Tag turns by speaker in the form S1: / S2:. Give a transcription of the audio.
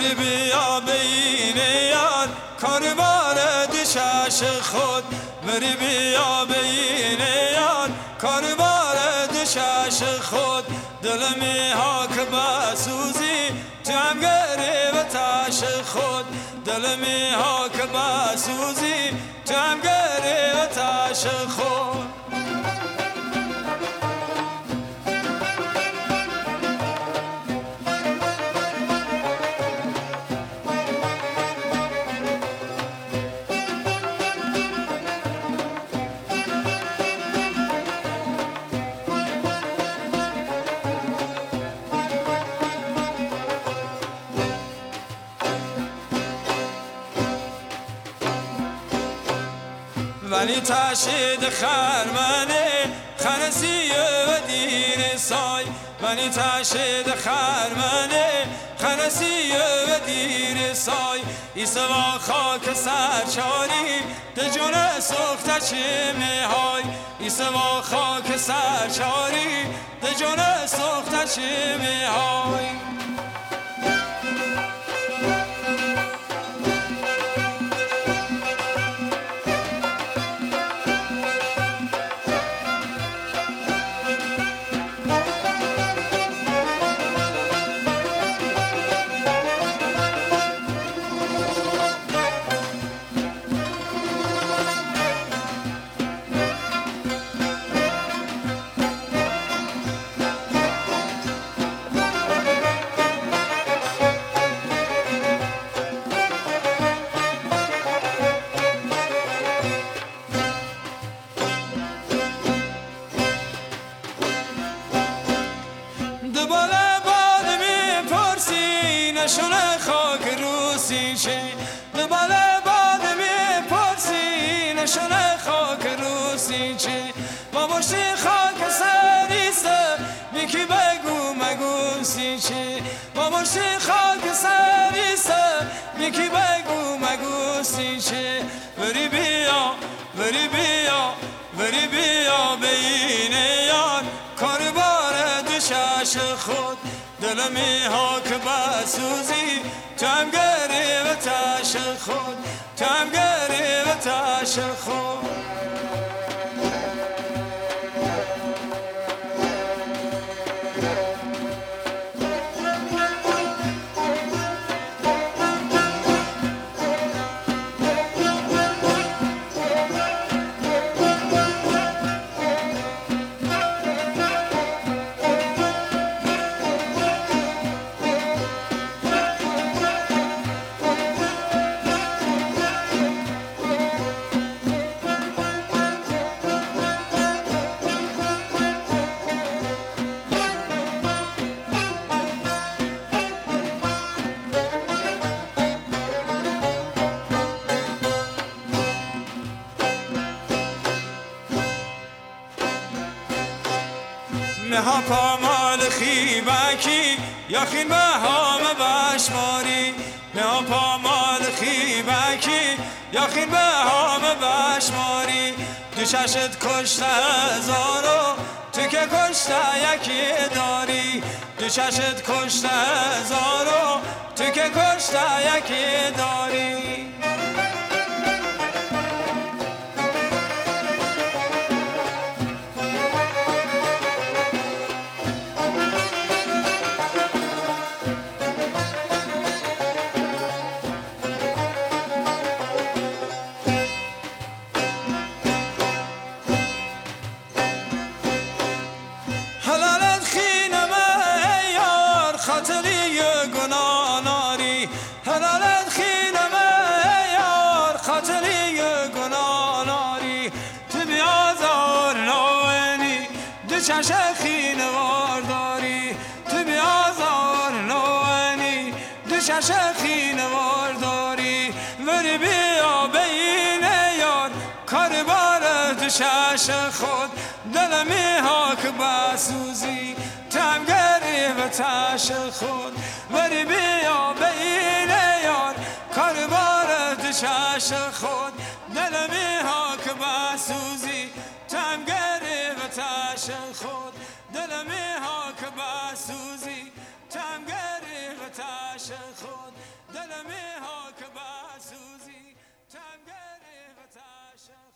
S1: بری بیا بین یار کار بار دشش خود. بری بیا بین یار کار بار دشش خود. دل می هاک بسوزی تو هم و تاش خود. دل می هاک بسوزی تو هم و تاش خود. ولی تشید خرمنه خرسی و دیر سای. ولی تشید خرمنه خرسی و دیر سای. ایسوا خاک سرچاری دجون سخت چه های ایسوا خاک سرچاری دجون سخت چه های نشون خاک رو سینچه دبال باد می پرسی نشون خاک رو سینچه با مشتی خاک سریسته میکی بگو مگو سینچه با مشتی خاک سریسته میکی بگو مگو سینچه بری بیا بری بیا بری بیا بین یار. کار بار دوشش خود. دلمی ها که بسوزی تم گری و تاش خود تم گری و تاش خود ها پامال خیبکی یخین به هام بشماری. ها پامال خیبکی یخین به هام بشماری. دو چشت کشته هزارو تو که کشته یکی داری. دو چشت کشته هزارو تو که کشته یکی داری. دو چش خینوار داری. تو بیازار نوینی دو چش خینوار داری. وری بیا بین یار. کار بار دو چش خود. دلمی ها که بسوزی و تاش خود. وری بیا بین یار. کار بارد چش خود. دلمی ها که بسوزی تمگری تشن خود دلم ها که بسوزی. تمگری و تشن خود دلم ها که بسوزی. تمگری و تشن